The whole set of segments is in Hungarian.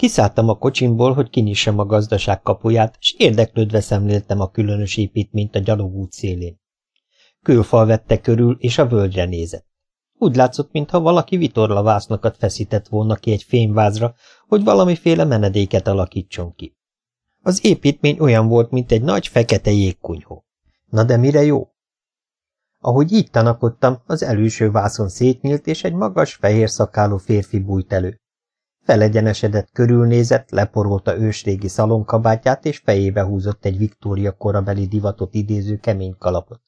Kiszálltam a kocsimból, hogy kinyissam a gazdaság kapuját, és érdeklődve szemléltem a különös építményt a gyalogút szélén. Kőfal vette körül, és a völgyre nézett. Úgy látszott, mintha valaki vitorlavásznakat feszített volna ki egy fényvázra, hogy valamiféle menedéket alakítson ki. Az építmény olyan volt, mint egy nagy fekete jégkunyhó. Na de mire jó? Ahogy így tanakodtam, az előső vászon szétnyílt, és egy magas, fehér szakáló férfi bújt elő. Felegyenesedett, körülnézett, leporolta ősrégi szalonkabátját, és fejébe húzott egy Viktória korabeli divatot idéző kemény kalapot.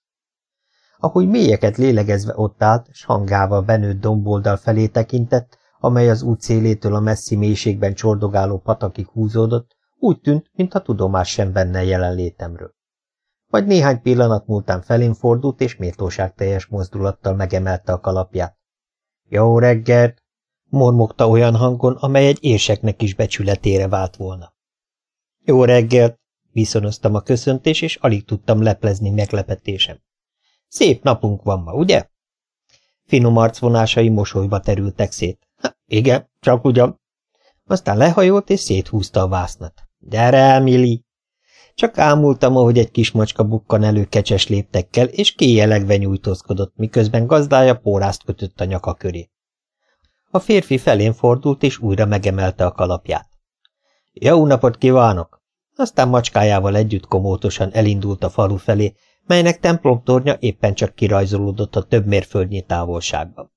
Ahogy mélyeket lélegezve ott állt, s hangával benőtt domboldal felé tekintett, amely az út szélétől a messzi mélységben csordogáló patakig húzódott, úgy tűnt, mintha tudomás sem benne jelenlétemről. Majd néhány pillanat múltán felén fordult, és teljes mozdulattal megemelte a kalapját. – Jó reggelt! – mormogta olyan hangon, amely egy érseknek is becsületére vált volna. – Jó reggelt! – viszonoztam a köszöntés, és alig tudtam leplezni meglepetésem. – Szép napunk van ma, ugye? Finom arcvonásai mosolyba terültek szét. – Igen, csak ugyan. Aztán lehajolt, és széthúzta a vásznat. – Gyere el! Csak ámultam, ahogy egy kis macska bukkan elő kecses léptekkel, és kéjelegve nyújtózkodott, miközben gazdája pórázt kötött a nyaka köré. A férfi felén fordult, és újra megemelte a kalapját. Jó napot kívánok! Aztán macskájával együtt komótosan elindult a falu felé, melynek templomtornya éppen csak kirajzolódott a több mérföldnyi távolságban.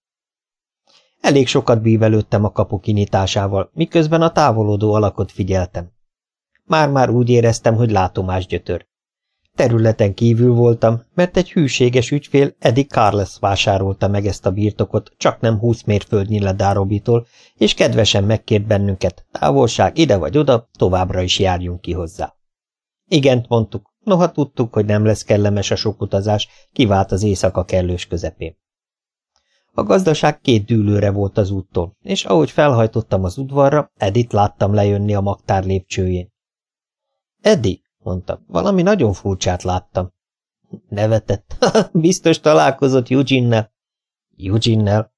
Elég sokat bívelődtem a kapu kinyitásával, miközben a távolodó alakot figyeltem. Már-már úgy éreztem, hogy látomás gyötör. Területen kívül voltam, mert egy hűséges ügyfél, Eddie Carles vásárolta meg ezt a birtokot, csak nem húsz mérföldnyi ledárobitól, és kedvesen megkért bennünket, távolság ide vagy oda, továbbra is járjunk ki hozzá. Igent mondtuk, noha tudtuk, hogy nem lesz kellemes a sok utazás, kivált az éjszaka kellős közepén. A gazdaság két dűlőre volt az úttól, és ahogy felhajtottam az udvarra, Edit láttam lejönni a magtár lépcsőjén. Eddi, mondta, valami nagyon furcsát láttam. Nevetett. Biztos találkozott Eugene-nel. Eugene-nel?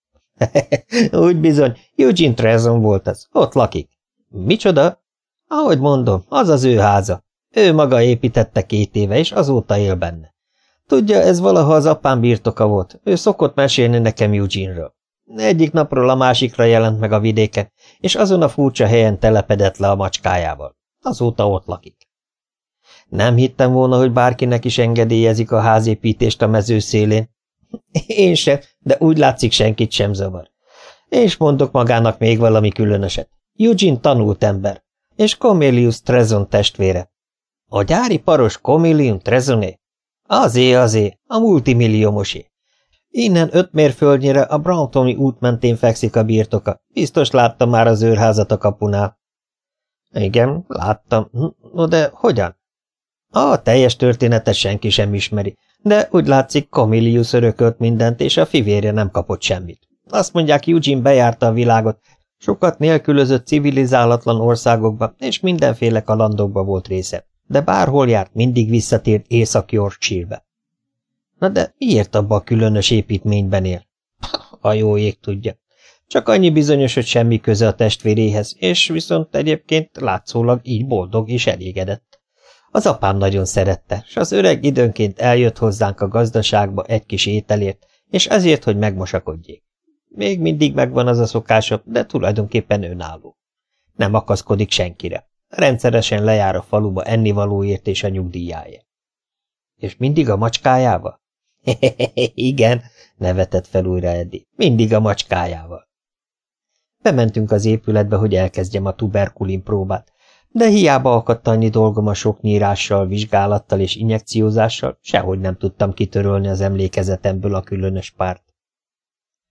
Úgy bizony, Eugene Trezon volt az. Ott lakik. Micsoda? Ahogy mondom, az az ő háza. Ő maga építette két éve, és azóta él benne. Tudja, ez valaha az apám birtoka volt. Ő szokott mesélni nekem Eugene-ről. Egyik napról a másikra jelent meg a vidéken, és azon a furcsa helyen telepedett le a macskájával. Azóta ott lakik. Nem hittem volna, hogy bárkinek is engedélyezik a házépítést a mező szélén. Én sem, de úgy látszik senkit sem zavar. És mondok magának még valami különöset. Eugene tanult ember, és Comelius Trezon testvére. A gyári paros Comelium Trezoné? Azé, azé, a multimilliómosé. Innen öt mérföldnyire a Browntoni út mentén fekszik a birtoka. Biztos láttam már az őrházat a kapunál. Igen, láttam. No de hogyan? A teljes történetet senki sem ismeri, de úgy látszik, Camilius örökölt mindent, és a fivérje nem kapott semmit. Azt mondják, Eugene bejárta a világot, sokat nélkülözött civilizálatlan országokba, és mindenféle kalandokba volt része, de bárhol járt, mindig visszatért Észak-Yorkshire-be. Na de miért abba a különös építményben él? A jó ég tudja. Csak annyi bizonyos, hogy semmi köze a testvéréhez, és viszont egyébként látszólag így boldog és elégedett. Az apám nagyon szerette, s az öreg időnként eljött hozzánk a gazdaságba egy kis ételért, és ezért, hogy megmosakodjék. Még mindig megvan az a szokása, de tulajdonképpen önálló. Nem akaszkodik senkire. Rendszeresen lejár a faluba ennivalóért és a nyugdíjáért. És mindig a macskájával? Igen, nevetett fel újra Eddi. Mindig a macskájával. Bementünk az épületbe, hogy elkezdjem a tuberkulin próbát, de hiába akadt annyi dolgom a sok nyírással, vizsgálattal és injekciózással, sehogy nem tudtam kitörölni az emlékezetemből a különös párt.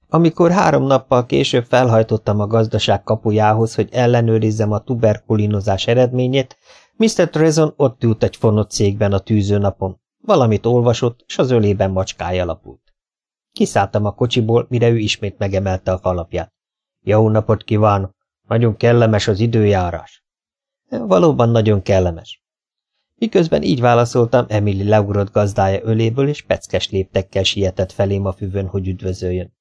Amikor három nappal később felhajtottam a gazdaság kapujához, hogy ellenőrizzem a tuberkulinozás eredményét, Mr. Trezon ott ült egy fonott székben a tűzőnapon. Valamit olvasott, s az ölében macskája lapult. Kiszálltam a kocsiból, mire ő ismét megemelte a kalapját. Jó napot kívánok! Nagyon kellemes az időjárás. Valóban nagyon kellemes. Miközben így válaszoltam, Emily leugrott gazdája öléből, és peckes léptekkel sietett felém a füvön, hogy üdvözöljön.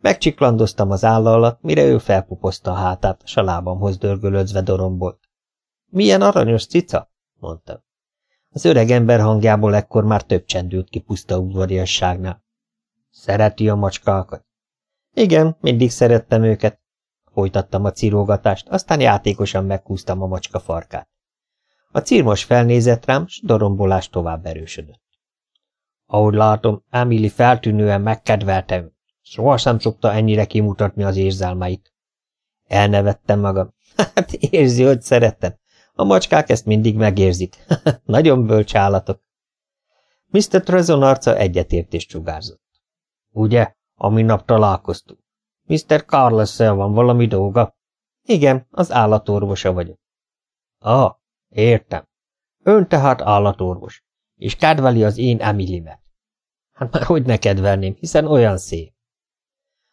Megcsiklandoztam az álla alatt, mire ő felpupozta a hátát, s a lábamhoz dörgölözve dorombolt. Milyen aranyos cica? mondtam. Az öreg ember hangjából ekkor már több csendült ki puszta udvariasságnál. Szereti a macskákat? Igen, mindig szerettem őket. Folytattam a cirógatást, aztán játékosan meghúztam a macska farkát. A círmos felnézett rám, s dorombolás tovább erősödött. Ahogy látom, Emily feltűnően megkedvelte őt. Sohasem szokta ennyire kimutatni az érzelmeit. Elnevettem magam. Hát érzi, hogy szeretem. A macskák ezt mindig megérzik. Nagyon bölcs állatok. Mr. Trezon arca egyetértést sugárzott. Ugye, ami nap találkoztunk? Mr. carlos van valami dolga? Igen, az állatorvosa vagyok. Ah, értem. Ön tehát állatorvos, és kedveli az én Emilimet. Hát már hogy ne kedvelném, hiszen olyan szép.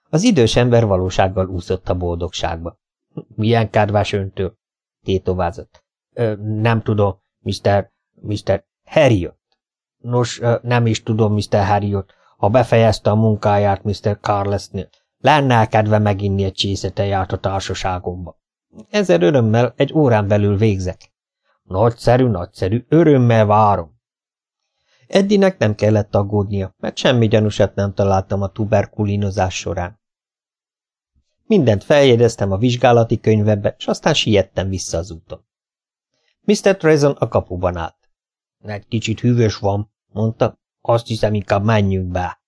Az idős ember valósággal úszott a boldogságba. Milyen kedves öntől? tétovázott. Nem tudom, Mr. Mr. Harriot. Nos, nem is tudom, Mr. Harriot, ha befejezte a munkáját Mr. Carlesnél, lenne kedve meginni egy csészete a társaságomba. Ezer örömmel egy órán belül végzek. Nagyszerű, nagyszerű, örömmel várom. Eddinek nem kellett aggódnia, mert semmi gyanúsat nem találtam a tuberkulinozás során. Mindent feljegyeztem a vizsgálati könyvebe, és aztán siettem vissza az úton. Mr. Trezon a kapuban állt. Egy kicsit hűvös van, mondta. Azt hiszem, inkább menjünk be.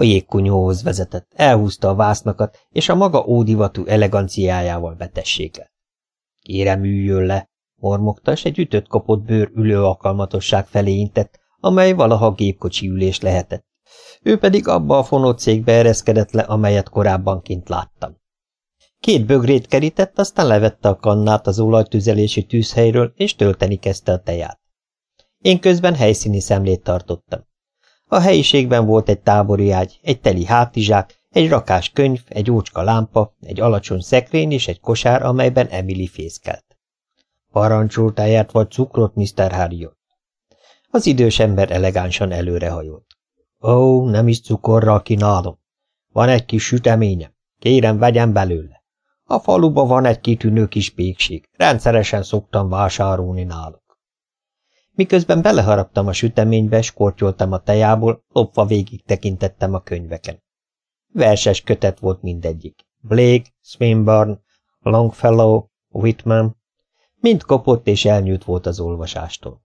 A jégkunyhóhoz vezetett, elhúzta a vásznakat, és a maga ódivatú eleganciájával betessékelt. Kérem, üljön le, mormogta, és egy ütött kapott bőr ülő alkalmatosság felé intett, amely valaha gépkocsi ülés lehetett. Ő pedig abba a fonott székbe ereszkedett le, amelyet korábban kint láttam. Két bögrét kerített, aztán levette a kannát az olajtüzelési tűzhelyről, és tölteni kezdte a teját. Én közben helyszíni szemlét tartottam. A helyiségben volt egy tábori ágy, egy teli hátizsák, egy rakás könyv, egy ócska lámpa, egy alacsony szekrény és egy kosár, amelyben Emily fészkelt. Parancsoltáját vagy cukrot, Mr. Harriot? Az idős ember elegánsan előrehajolt. Ó, nem is cukorral kínálom. Van egy kis süteményem. Kérem, vegyem belőle. A faluba van egy kitűnő kis pékség. Rendszeresen szoktam vásárolni náluk. Miközben beleharaptam a süteménybe, skortyoltam a tejából, lopva végig tekintettem a könyveken. Verses kötet volt mindegyik. Blake, Swinburne, Longfellow, Whitman. Mind kopott és elnyújt volt az olvasástól.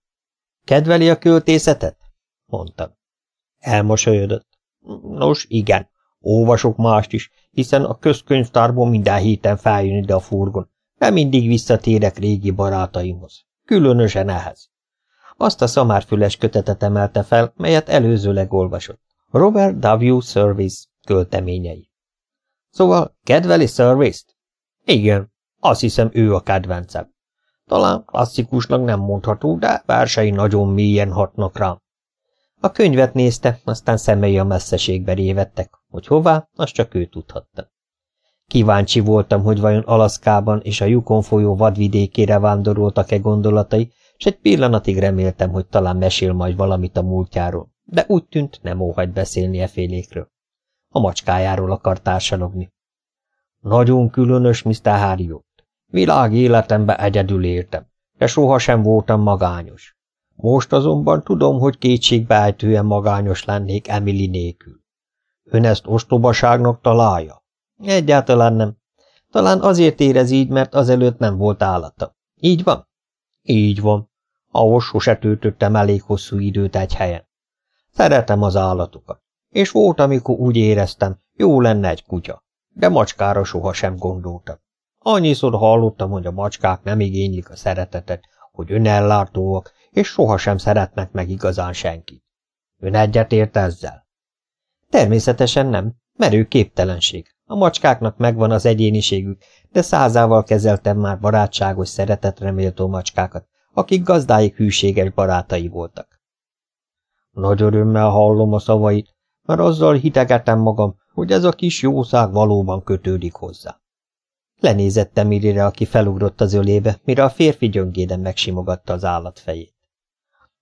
Kedveli a költészetet? mondtam. Elmosolyodott. Nos, igen, olvasok mást is, hiszen a közkönyvtárból minden héten feljön ide a furgon, de mindig visszatérek régi barátaimhoz. Különösen ehhez. Azt a szamárfüles kötetet emelte fel, melyet előzőleg olvasott. Robert W. Service költeményei. Szóval kedveli Service-t? Igen, azt hiszem ő a kedvencem. Talán klasszikusnak nem mondható, de versei nagyon mélyen hatnak rám. A könyvet nézte, aztán szemei a messzeségbe révettek, hogy hová, azt csak ő tudhatta. Kíváncsi voltam, hogy vajon Alaszkában és a Yukon folyó vadvidékére vándoroltak-e gondolatai, és egy pillanatig reméltem, hogy talán mesél majd valamit a múltjáról, de úgy tűnt, nem óhagy beszélni e félékről. A macskájáról akar társalogni. Nagyon különös, Mr. Harriot. Világ életembe egyedül éltem, de sohasem voltam magányos. Most azonban tudom, hogy kétségbeejtően magányos lennék Emily nélkül. Ön ezt ostobaságnak találja? Egyáltalán nem. Talán azért érez így, mert azelőtt nem volt állata. Így van? Így van. Ahhoz sose töltöttem elég hosszú időt egy helyen. Szeretem az állatokat, és volt, amikor úgy éreztem, jó lenne egy kutya, de macskára sohasem gondoltam. Annyiszor hallottam, hogy a macskák nem igénylik a szeretetet, hogy önellátóak, és sohasem szeretnek meg igazán senkit. Ön egyetért ezzel? Természetesen nem, merő képtelenség. A macskáknak megvan az egyéniségük, de százával kezeltem már barátságos, szeretetre méltó macskákat, akik gazdáik hűséges barátai voltak. Nagy örömmel hallom a szavait, mert azzal hitegetem magam, hogy ez a kis jószág valóban kötődik hozzá. Lenézett Emilire, aki felugrott az ölébe, mire a férfi gyöngéden megsimogatta az állat fejét.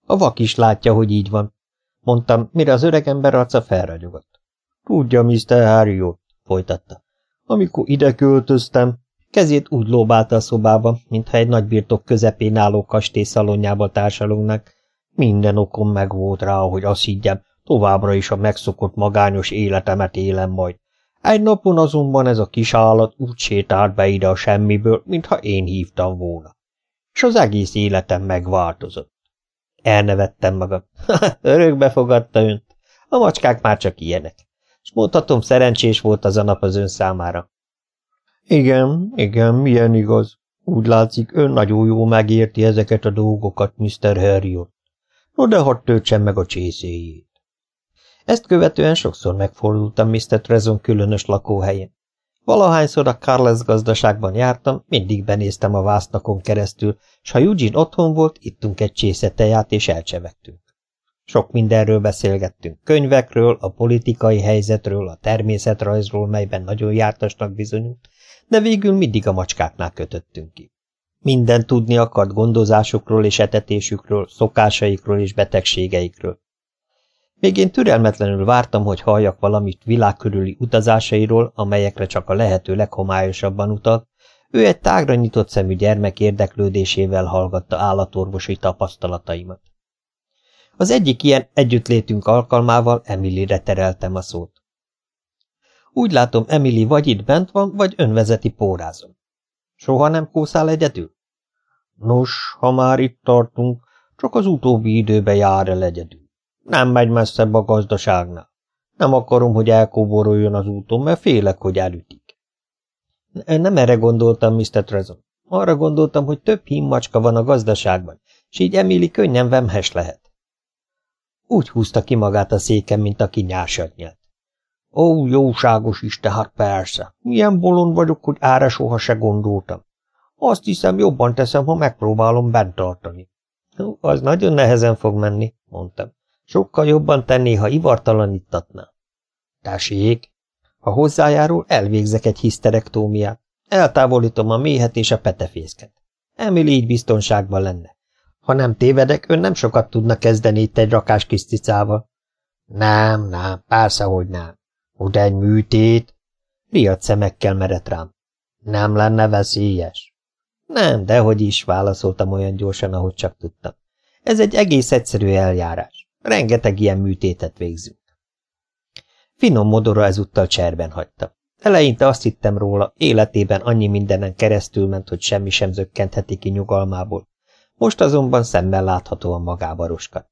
A vak is látja, hogy így van, mondtam, mire az öregember arca felragyogott. Tudja, Mr. Harriot, folytatta. Amikor ide költöztem, kezét úgy lóbálta a szobába, mintha egy nagybirtok közepén álló kastély szalonjába társalognak. Minden okom megvolt rá, hogy azt higgyem, továbbra is a megszokott magányos életemet élem majd. Egy napon azonban ez a kis állat úgy sétált be ide a semmiből, mintha én hívtam volna. És az egész életem megváltozott. Elnevettem magam. Örökbe fogadta önt. A macskák már csak ilyenek. És mondhatom, szerencsés volt az a nap az ön számára. Igen, igen, milyen igaz. Úgy látszik, ön nagyon jó megérti ezeket a dolgokat, Mr. Harriot. No, de hadd töltsem meg a csészéjét. Ezt követően sokszor megfordultam Mr. Trezon különös lakóhelyén. Valahányszor a Carles gazdaságban jártam, mindig benéztem a vásznakon keresztül, s ha Eugene otthon volt, ittunk egy csésze teját és elcsevegtünk. Sok mindenről beszélgettünk, könyvekről, a politikai helyzetről, a természetrajzról, melyben nagyon jártasnak bizonyult, de végül mindig a macskáknál kötöttünk ki. Minden tudni akart gondozásukról és etetésükről, szokásaikról és betegségeikről. Még én türelmetlenül vártam, hogy halljak valamit világkörüli utazásairól, amelyekre csak a lehető leghomályosabban utalt, ő egy tágra nyitott szemű gyermek érdeklődésével hallgatta állatorvosi tapasztalataimat. Az egyik ilyen együttlétünk alkalmával Emilire tereltem a szót. Úgy látom, Emily vagy itt bent van, vagy önvezeti pórázon. Soha nem kószál egyedül? Nos, ha már itt tartunk, csak az utóbbi időben jár el egyedül. Nem megy messzebb a gazdaságnál. Nem akarom, hogy elkóboroljon az úton, mert félek, hogy elütik. Nem erre gondoltam, Mr. Trezon. Arra gondoltam, hogy több hímmacska van a gazdaságban, és így Emily könnyen vemhes lehet. Úgy húzta ki magát a széken, mint aki nyársat nyelt. Ó, jóságos Isten, hát persze. Milyen bolond vagyok, hogy ára soha se gondoltam. Azt hiszem, jobban teszem, ha megpróbálom bent tartani. Az nagyon nehezen fog menni, mondtam. Sokkal jobban tenné, ha ivartalanítatná. Tessék, ha hozzájárul, elvégzek egy hiszterektómiát. Eltávolítom a méhet és a petefészket. Emily így biztonságban lenne. Ha nem tévedek, ön nem sokat tudna kezdeni itt egy rakás kis cicával. Nem, nem, persze, hogy nem. Oda egy műtét? Riadt szemekkel merett rám. Nem lenne veszélyes? Nem, dehogy is, válaszoltam olyan gyorsan, ahogy csak tudtam. Ez egy egész egyszerű eljárás. Rengeteg ilyen műtétet végzünk. Finom modora ezúttal cserben hagyta. Eleinte azt hittem róla, életében annyi mindenen keresztül ment, hogy semmi sem zökkentheti ki nyugalmából. Most azonban szemmel láthatóan magába roskadt.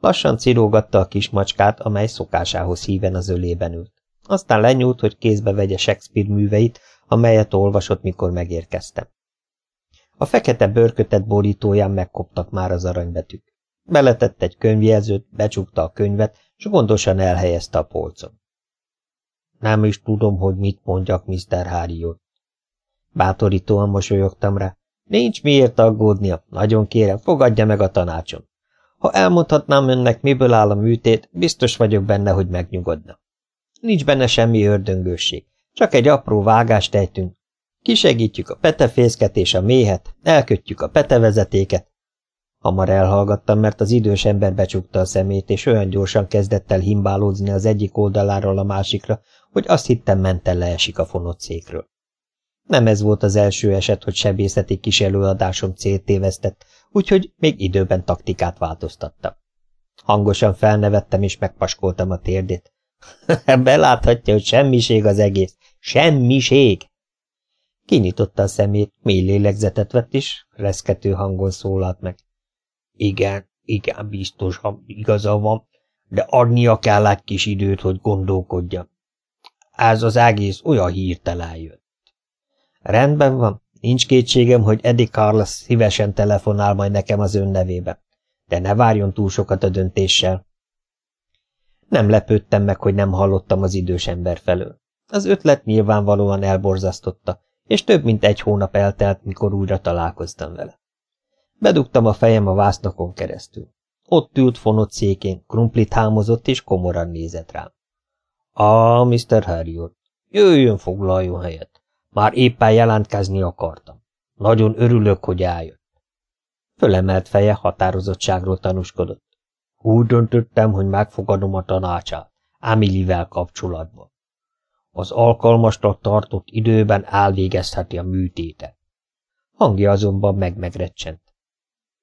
Lassan cirógatta a kis macskát, amely szokásához híven az ölében ült. Aztán lenyúlt, hogy kézbe vegye Shakespeare műveit, amelyet olvasott, mikor megérkeztem. A fekete bőrkötet borítóján megkoptak már az aranybetűk. Beletett egy könyvjelzőt, becsukta a könyvet, és gondosan elhelyezte a polcon. Nem is tudom, hogy mit mondjak, Mr. Harriot. Bátorítóan mosolyogtam rá. Nincs miért aggódnia, nagyon kérem, fogadja meg a tanácsom. Ha elmondhatnám önnek, miből áll a műtét, biztos vagyok benne, hogy megnyugodna. Nincs benne semmi ördöngősség, csak egy apró vágást ejtünk. Kisegítjük a petefészket és a méhet, elkötjük a petevezetéket, Hamar elhallgattam, mert az idős ember becsukta a szemét, és olyan gyorsan kezdett el himbálódni az egyik oldaláról a másikra, hogy azt hittem menten leesik a fonott székről. Nem ez volt az első eset, hogy sebészeti kis előadásom célt tévesztett, úgyhogy még időben taktikát változtattam. Hangosan felnevettem, és megpaskoltam a térdét. Beláthatja, hogy semmiség az egész. Semmiség! Kinyitotta a szemét, mély lélegzetet vett is, reszkető hangon szólalt meg. Igen, igen, biztos, ha igaza van, de adnia kell egy kis időt, hogy gondolkodja. Ez az egész olyan hirtelen jött. Rendben van, nincs kétségem, hogy Eddie Carlos szívesen telefonál majd nekem az ön nevébe, de ne várjon túl sokat a döntéssel. Nem lepődtem meg, hogy nem hallottam az idős ember felől. Az ötlet nyilvánvalóan elborzasztotta, és több mint egy hónap eltelt, mikor újra találkoztam vele. Bedugtam a fejem a vásznakon keresztül. Ott ült fonott székén, krumplit hámozott és komoran nézett rám. Ah, Mr. Harriot, jöjjön, foglaljon helyet. Már éppen jelentkezni akartam. Nagyon örülök, hogy eljött. Fölemelt feje határozottságról tanúskodott. Úgy döntöttem, hogy megfogadom a tanácsát, Amilivel kapcsolatban. Az alkalmasra tartott időben elvégezheti a műtétet. Hangja azonban meg-megrecsent.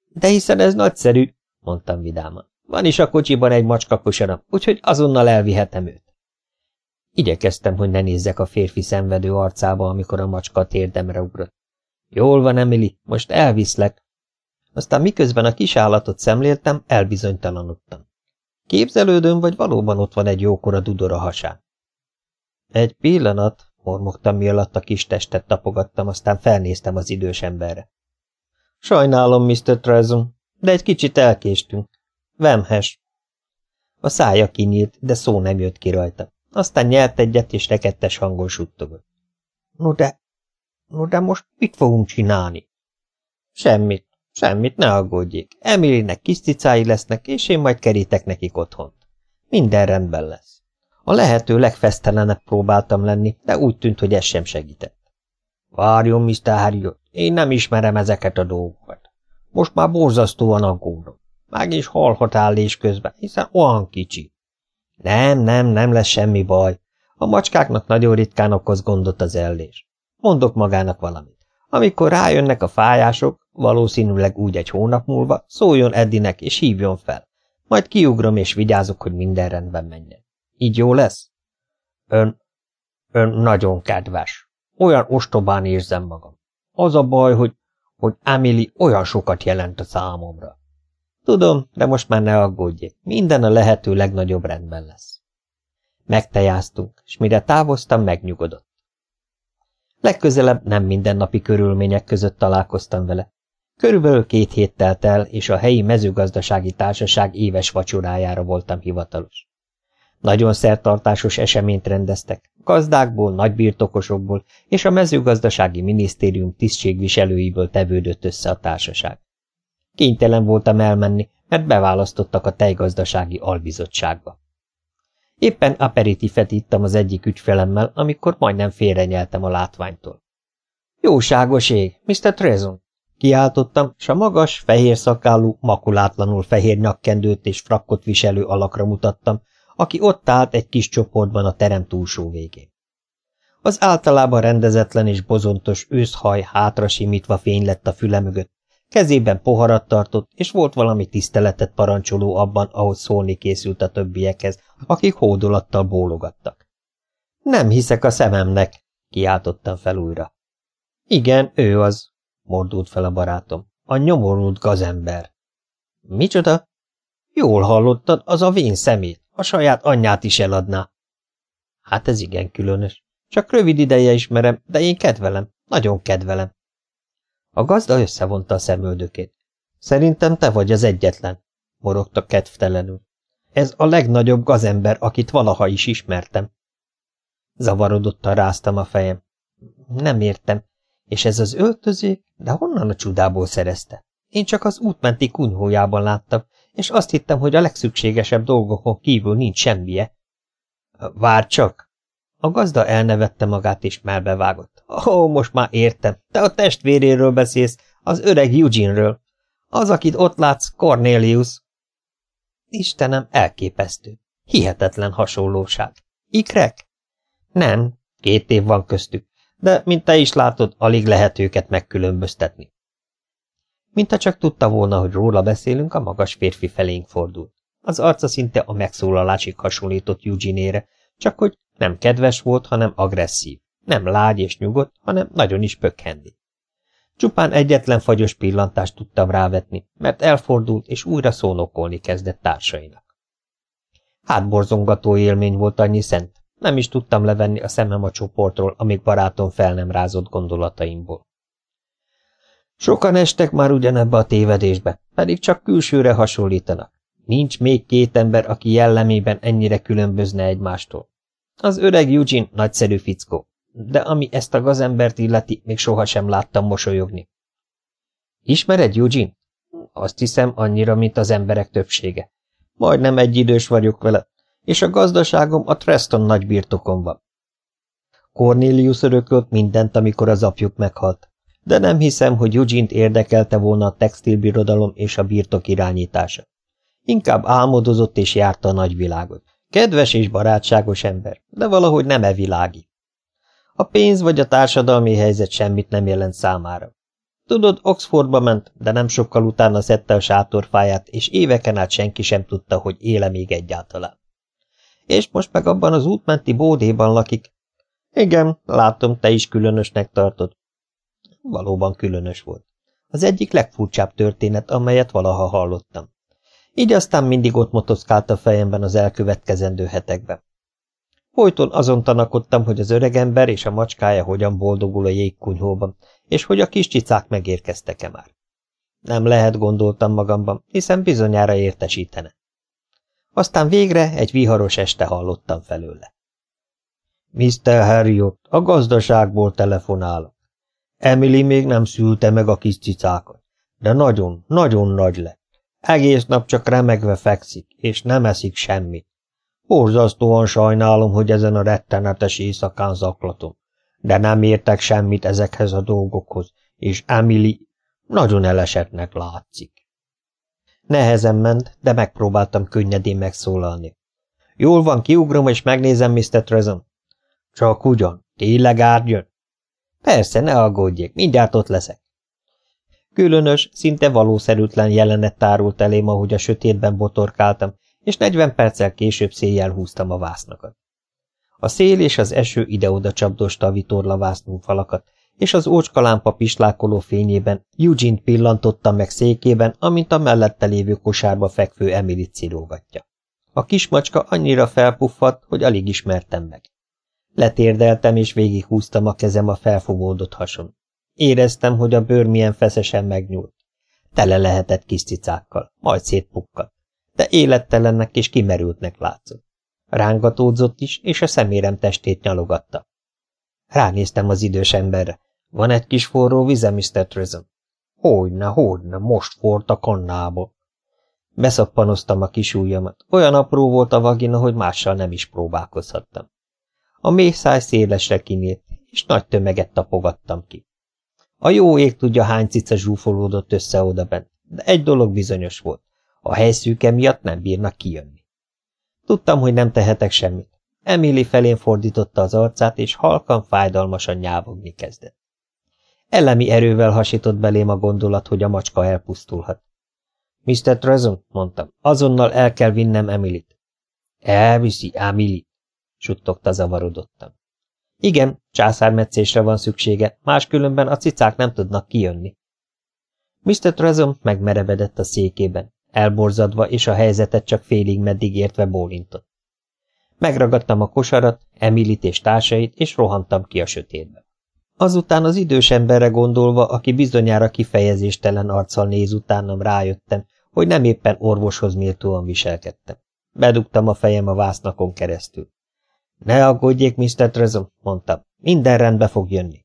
De hiszen ez nagyszerű, mondtam vidáman. Van is a kocsiban egy macska kosaram, úgyhogy azonnal elvihetem őt. Igyekeztem, hogy ne nézzek a férfi szenvedő arcába, amikor a macska térdemre ugrott. Jól van, Emily, most elviszlek. Aztán miközben a kis állatot szemléltem, elbizonytalanodtam. Képzelődöm, vagy valóban ott van egy jókora dudor a hasán. Egy pillanat, mormogtam, mi alatt a kis testet tapogattam, aztán felnéztem az idős emberre. Sajnálom, Mr. Trezon, de egy kicsit elkéstünk. Vemhes. A szája kinyílt, de szó nem jött ki rajta. Aztán nyelt egyet, és rekettes hangon suttogott. No de, no de most mit fogunk csinálni? Semmit, semmit, ne aggódjék. Emilynek kis cicái lesznek, és én majd kerítek nekik otthont. Minden rendben lesz. A lehető legfesztelenebb próbáltam lenni, de úgy tűnt, hogy ez sem segített. Várjon, Mr. Harriot, én nem ismerem ezeket a dolgokat. Most már borzasztóan aggódom. Meg is halhat állés közben, hiszen olyan kicsi. Nem, nem, nem lesz semmi baj. A macskáknak nagyon ritkán okoz gondot az ellés. Mondok magának valamit. Amikor rájönnek a fájások, valószínűleg úgy egy hónap múlva, szóljon Eddinek és hívjon fel. Majd kiugrom és vigyázok, hogy minden rendben menjen. Így jó lesz? Ön, ön nagyon kedves. Olyan ostobán érzem magam. Az a baj, hogy, hogy Emily olyan sokat jelent a számomra. Tudom, de most már ne aggódjék, minden a lehető legnagyobb rendben lesz. Megtejáztunk, és mire távoztam, megnyugodott. Legközelebb nem mindennapi körülmények között találkoztam vele. Körülbelül két hét telt el, és a helyi mezőgazdasági társaság éves vacsorájára voltam hivatalos. Nagyon szertartásos eseményt rendeztek, gazdákból, nagybirtokosokból és a mezőgazdasági minisztérium tisztségviselőiből tevődött össze a társaság. Kénytelen voltam elmenni, mert beválasztottak a tejgazdasági albizottságba. Éppen aperitifet ittam az egyik ügyfelemmel, amikor majdnem félrenyeltem a látványtól. Jóságos ég, Mr. Trezon! Kiáltottam, s a magas, fehér szakálú, makulátlanul fehér nyakkendőt és frakkot viselő alakra mutattam, aki ott állt egy kis csoportban a terem túlsó végén. Az általában rendezetlen és bozontos őszhaj hátra simítva fény lett a füle mögött, Kezében poharat tartott, és volt valami tiszteletet parancsoló abban, ahogy szólni készült a többiekhez, akik hódolattal bólogattak. Nem hiszek a szememnek, kiáltottam fel újra. Igen, ő az, mordult fel a barátom. A nyomorult gazember. Micsoda? Jól hallottad, az a vén szemét, a saját anyját is eladná. Hát ez igen különös. Csak rövid ideje ismerem, de én kedvelem, nagyon kedvelem. A gazda összevonta a szemöldökét. Szerintem te vagy az egyetlen, morogta kedvtelenül. Ez a legnagyobb gazember, akit valaha is ismertem. Zavarodottan ráztam a fejem. Nem értem. És ez az öltözék? De honnan a csudából szerezte? Én csak az útmenti kunyhójában láttam, és azt hittem, hogy a legszükségesebb dolgokon kívül nincs semmije. Vár csak! A gazda elnevette magát és melbevágott. Ó, most már értem. Te a testvéréről beszélsz, az öreg Eugene-ről. Az, akit ott látsz, Cornelius. Istenem, elképesztő. Hihetetlen hasonlóság. Ikrek? Nem, két év van köztük, de, mint te is látod, alig lehet őket megkülönböztetni. Mint ha csak tudta volna, hogy róla beszélünk, a magas férfi felénk fordult. Az arca szinte a megszólalásig hasonlított Eugene-ére, csak hogy nem kedves volt, hanem agresszív. Nem lágy és nyugodt, hanem nagyon is pökhendi. Csupán egyetlen fagyos pillantást tudtam rávetni, mert elfordult és újra szónokolni kezdett társainak. Hátborzongató élmény volt annyi szent, nem is tudtam levenni a szemem a csoportról, amíg barátom fel nem rázott gondolataimból. Sokan estek már ugyanebbe a tévedésbe, pedig csak külsőre hasonlítanak. Nincs még két ember, aki jellemében ennyire különbözne egymástól. Az öreg Eugene nagyszerű fickó, de ami ezt a gazembert illeti, még sohasem láttam mosolyogni. Ismered Eugene? Azt hiszem annyira, mint az emberek többsége. Majdnem egy idős vagyok vele, és a gazdaságom a Treston nagy birtokon van. Cornelius örökölt mindent, amikor az apjuk meghalt, de nem hiszem, hogy Eugene-t érdekelte volna a textilbirodalom és a birtok irányítása. Inkább álmodozott és járta a nagyvilágot. Kedves és barátságos ember, de valahogy nem e világi. A pénz vagy a társadalmi helyzet semmit nem jelent számára. Tudod, Oxfordba ment, de nem sokkal utána szedte a sátorfáját, és éveken át senki sem tudta, hogy éle még egyáltalán. És most meg abban az útmenti bódéban lakik. Igen, látom, te is különösnek tartod. Valóban különös volt. Az egyik legfurcsább történet, amelyet valaha hallottam. Így aztán mindig ott motoszkált a fejemben az elkövetkezendő hetekben. Folyton azon tanakodtam, hogy az öregember és a macskája hogyan boldogul a jégkunyhóban, és hogy a kis csicák megérkeztek-e már. Nem lehet, gondoltam magamban, hiszen bizonyára értesítene. Aztán végre egy viharos este hallottam felőle. Mr. Harriot, a gazdaságból telefonálok. Emily még nem szülte meg a kis cicákat, de nagyon, nagyon nagy lett. Egész nap csak remegve fekszik, és nem eszik semmit. Borzasztóan sajnálom, hogy ezen a rettenetes éjszakán zaklatom, de nem értek semmit ezekhez a dolgokhoz, és Emily nagyon elesetnek látszik. Nehezen ment, de megpróbáltam könnyedén megszólalni. Jól van, kiugrom és megnézem Mr. Trezon. Csak ugyan, tényleg árjön? Persze, ne aggódjék, mindjárt ott leszek. Különös, szinte valószerűtlen jelenet tárult elém, ahogy a sötétben botorkáltam, és negyven perccel később széjjel húztam a vásznakat. A szél és az eső ide-oda csapdosta a vitorlavásznú falakat, és az ócskalámpa pislákoló fényében Eugene pillantotta meg székében, amint a mellette lévő kosárba fekvő Emilit cirógatja. A kismacska annyira felpuffadt, hogy alig ismertem meg. Letérdeltem, és végighúztam a kezem a felfogódott hason. Éreztem, hogy a bőr milyen feszesen megnyúlt. Tele lehetett kis cicákkal, majd szétpukkadt, de élettelennek és kimerültnek látszott. Rángatódzott is, és a szemérem testét nyalogatta. Ránéztem az idős emberre. Van egy kis forró vize, Mr. Trizom? Hogyne, hogyne, most fort a kannába. Beszappanoztam a kis ujjamat. Olyan apró volt a vagina, hogy mással nem is próbálkozhattam. A mély száj szélesre kinyílt, és nagy tömeget tapogattam ki. A jó ég tudja, hány cica zsúfolódott össze odabent, de egy dolog bizonyos volt. A helyszűke miatt nem bírnak kijönni. Tudtam, hogy nem tehetek semmit. Emily felén fordította az arcát, és halkan, fájdalmasan nyávogni kezdett. Elemi erővel hasított belém a gondolat, hogy a macska elpusztulhat. Mr. Trezon, mondtam, azonnal el kell vinnem Emilit. Elviszi Emily, suttogta zavarodottan. Igen, császármetszésre van szüksége, máskülönben a cicák nem tudnak kijönni. Mr. Trezom megmerevedett a székében, elborzadva és a helyzetet csak félig meddig értve bólintott. Megragadtam a kosarat, Emilit és társait, és rohantam ki a sötétbe. Azután az idős emberre gondolva, aki bizonyára kifejezéstelen arccal néz utánam, rájöttem, hogy nem éppen orvoshoz méltóan viselkedtem. Bedugtam a fejem a vásznakon keresztül. Ne aggódjék, Mr. Trezom, mondtam. Minden rendbe fog jönni.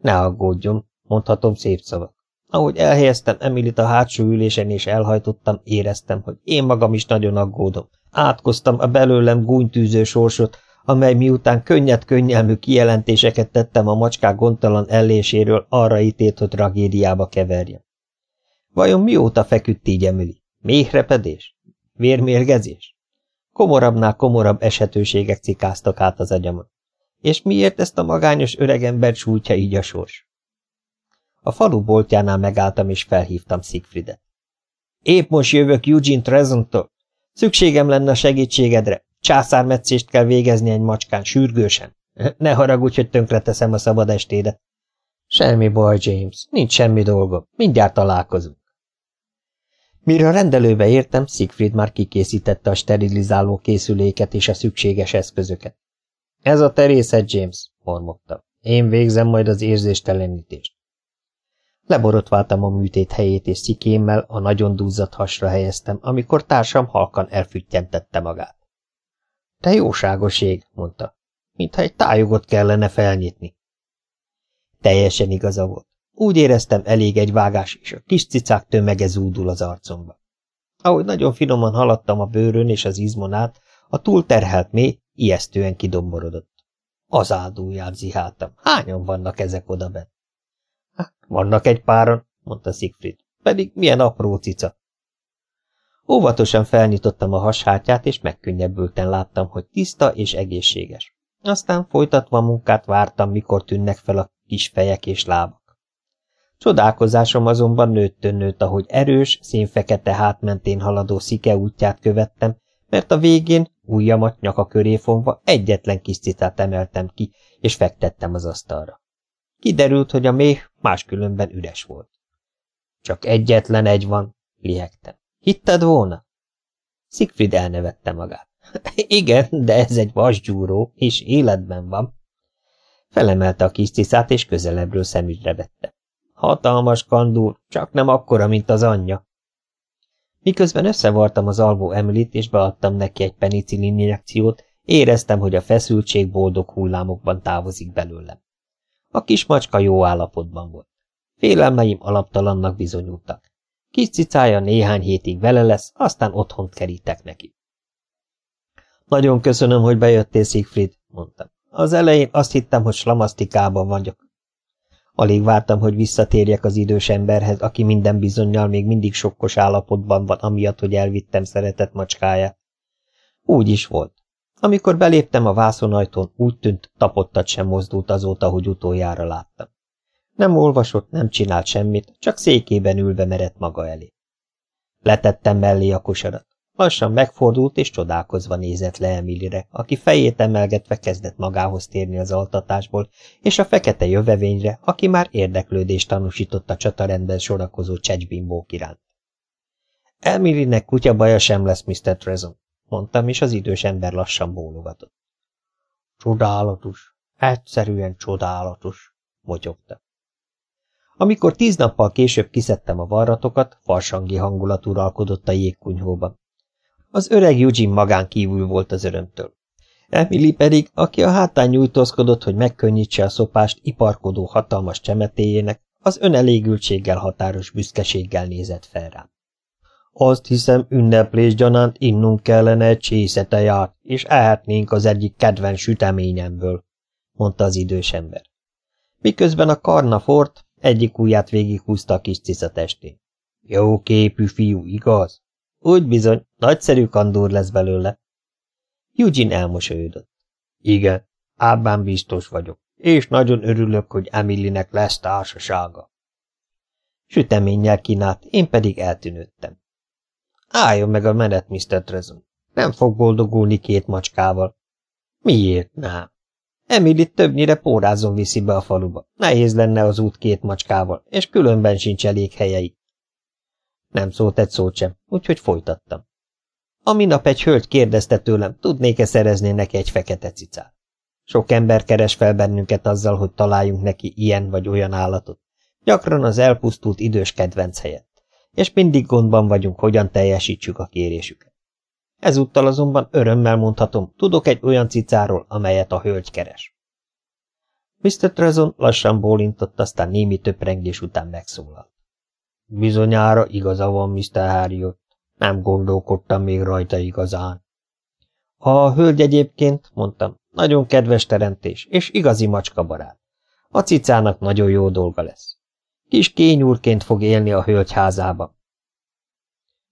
Ne aggódjon, mondhatom szép szavak. Ahogy elhelyeztem Emilit a hátsó ülésen és elhajtottam, éreztem, hogy én magam is nagyon aggódom. Átkoztam a belőlem gúnytűző sorsot, amely miután könnyed-könnyelmű kijelentéseket tettem a macskák gondtalan elléséről, arra ítélt, hogy tragédiába keverjem. Vajon mióta feküdt így Emily? Méhrepedés? Vérmérgezés? Komorabbnál komorabb esetőségek cikáztak át az agyamon. És miért ezt a magányos öregember sújtja így a sors? A falu boltjánál megálltam és felhívtam Siegfriedet. Épp most jövök Eugene Trezontól. Szükségem lenne a segítségedre. Császármetszést kell végezni egy macskán, sürgősen. Ne haragudj, hogy tönkreteszem a szabad estédet. Semmi baj, James, nincs semmi dolgom. Mindjárt találkozunk. Mire a rendelőbe értem, Siegfried már kikészítette a sterilizáló készüléket és a szükséges eszközöket. Ez a terészet, James, mormogta. Én végzem majd az érzéstelenítést. Leborotváltam a műtét helyét, és szikémmel a nagyon duzzadt hasra helyeztem, amikor társam halkan elfüttyentette magát. Te jóságos ég, mondta, mintha egy tájogot kellene felnyitni. Teljesen igaza volt. Úgy éreztem, elég egy vágás, és a kis cicák tömege zúdul az arcomba. Ahogy nagyon finoman haladtam a bőrön és az izmon át, a túlterhelt mély ijesztően kidomborodott. Az áldóját ziháltam. Hányan vannak ezek odabent? Hát, vannak egy páran, mondta Siegfried. Pedig milyen apró cica. Óvatosan felnyitottam a hashátját, és megkönnyebbülten láttam, hogy tiszta és egészséges. Aztán folytatva munkát vártam, mikor tűnnek fel a kis fejek és lábak. Csodálkozásom azonban nőttön nőtt, ahogy erős, színfekete hátmentén haladó szike útját követtem, mert a végén, ujjamat nyaka köré fonva, egyetlen kis cicát emeltem ki, és fektettem az asztalra. Kiderült, hogy a méh máskülönben üres volt. Csak egyetlen egy van, lihegtem. Hitted volna? Siegfried elnevette magát. Igen, de ez egy vasgyúró, és életben van. Felemelte a kis ciszát, és közelebbről szemügyre vette. Hatalmas kandúr, csak nem akkora, mint az anyja. Miközben összevartam az alvó Emilit, és beadtam neki egy penicillin injekciót, éreztem, hogy a feszültség boldog hullámokban távozik belőlem. A kis macska jó állapotban volt. Félelmeim alaptalannak bizonyultak. Kis cicája néhány hétig vele lesz, aztán otthont kerítek neki. Nagyon köszönöm, hogy bejöttél, Siegfried, mondtam. Az elején azt hittem, hogy slamasztikában vagyok. Alig vártam, hogy visszatérjek az idős emberhez, aki minden bizonyal még mindig sokkos állapotban van, amiatt, hogy elvittem szeretett macskáját. Úgy is volt. Amikor beléptem a vászonajtón, úgy tűnt, tapottat sem mozdult azóta, hogy utoljára láttam. Nem olvasott, nem csinált semmit, csak székében ülve merett maga elé. Letettem mellé a kosarat. Lassan megfordult és csodálkozva nézett le Emilire, aki fejét emelgetve kezdett magához térni az altatásból, és a fekete jövevényre, aki már érdeklődést tanúsított a csatarendben sorakozó csecsbimbók iránt. Emilinek kutyabaja sem lesz, Mr. Trezon, mondtam, és az idős ember lassan bólogatott. Csodálatos, egyszerűen csodálatos, motyogta. Amikor tíz nappal később kiszedtem a varratokat, farsangi hangulat uralkodott a jégkunyhóban. Az öreg Eugene magán kívül volt az örömtől. Emily pedig, aki a hátán nyújtózkodott, hogy megkönnyítse a szopást iparkodó hatalmas csemetéjének, az önelégültséggel határos büszkeséggel nézett fel rám. Azt hiszem, ünneplés gyanánt innunk kellene egy csészete és ehetnénk az egyik kedvenc süteményemből, mondta az idős ember. Miközben a karna fort, egyik ujját végighúzta a kis cica testén. Jó képű fiú, igaz? Úgy bizony, nagyszerű kandúr lesz belőle. Eugene elmosolyodott. Igen, ábban biztos vagyok, és nagyon örülök, hogy Emilynek lesz társasága. Süteménnyel kínált, én pedig eltűnődtem. Álljon meg a menet, Mr. Trezon. Nem fog boldogulni két macskával. Miért nem? Emily többnyire pórázon viszi be a faluba. Nehéz lenne az út két macskával, és különben sincs elég helyeik. Nem szólt egy szót sem, úgyhogy folytattam. A minap egy hölgy kérdezte tőlem, tudnék-e szerezni neki egy fekete cicát. Sok ember keres fel bennünket azzal, hogy találjunk neki ilyen vagy olyan állatot. Gyakran az elpusztult idős kedvenc helyett. És mindig gondban vagyunk, hogyan teljesítsük a kérésüket. Ezúttal azonban örömmel mondhatom, tudok egy olyan cicáról, amelyet a hölgy keres. Mr. Trezon lassan bólintott, aztán némi töprengés után megszólalt. Bizonyára igaza van, Mr. Harriot. Nem gondolkodtam még rajta igazán. A hölgy egyébként, mondtam, nagyon kedves teremtés, és igazi macska barát. A cicának nagyon jó dolga lesz. Kis kényúrként fog élni a hölgy házában.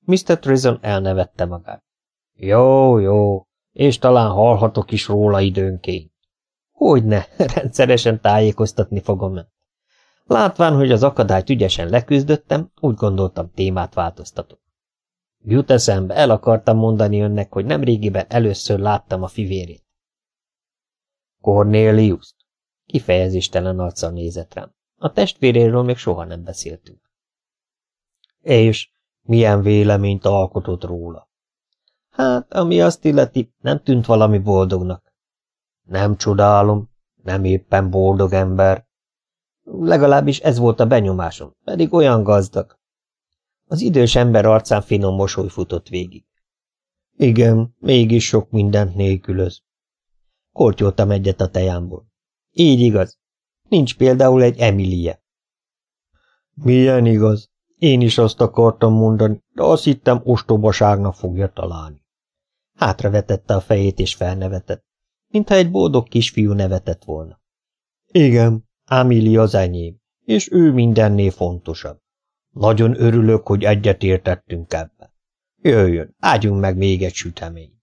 Mr. Trison elnevette magát. Jó, jó, és talán hallhatok is róla időnként. Hogyne, rendszeresen tájékoztatni fogom ön. Látván, hogy az akadályt ügyesen leküzdöttem, úgy gondoltam, témát változtatok. Jut eszembe, el akartam mondani önnek, hogy nemrégiben először láttam a fivérét. Cornelius-t? Kifejezéstelen arccal nézett rám. A testvéréről még soha nem beszéltünk. És milyen véleményt alkotott róla? Hát, ami azt illeti, nem tűnt valami boldognak. Nem csodálom, nem éppen boldog ember. Legalábbis ez volt a benyomásom, pedig olyan gazdag. Az idős ember arcán finom mosoly futott végig. Igen, mégis sok mindent nélkülöz. Kortyoltam egyet a tejámból. Így igaz. Nincs például egy Emilie. Milyen igaz? Én is azt akartam mondani, de azt hittem ostobaságnak fogja találni. Hátravetette a fejét és felnevetett, mintha egy boldog kisfiú nevetett volna. Igen, Amelie az enyém, és ő mindennél fontosabb. Nagyon örülök, hogy egyetértettünk ebben. Jöjjön, ágyunk meg még egy sütemény.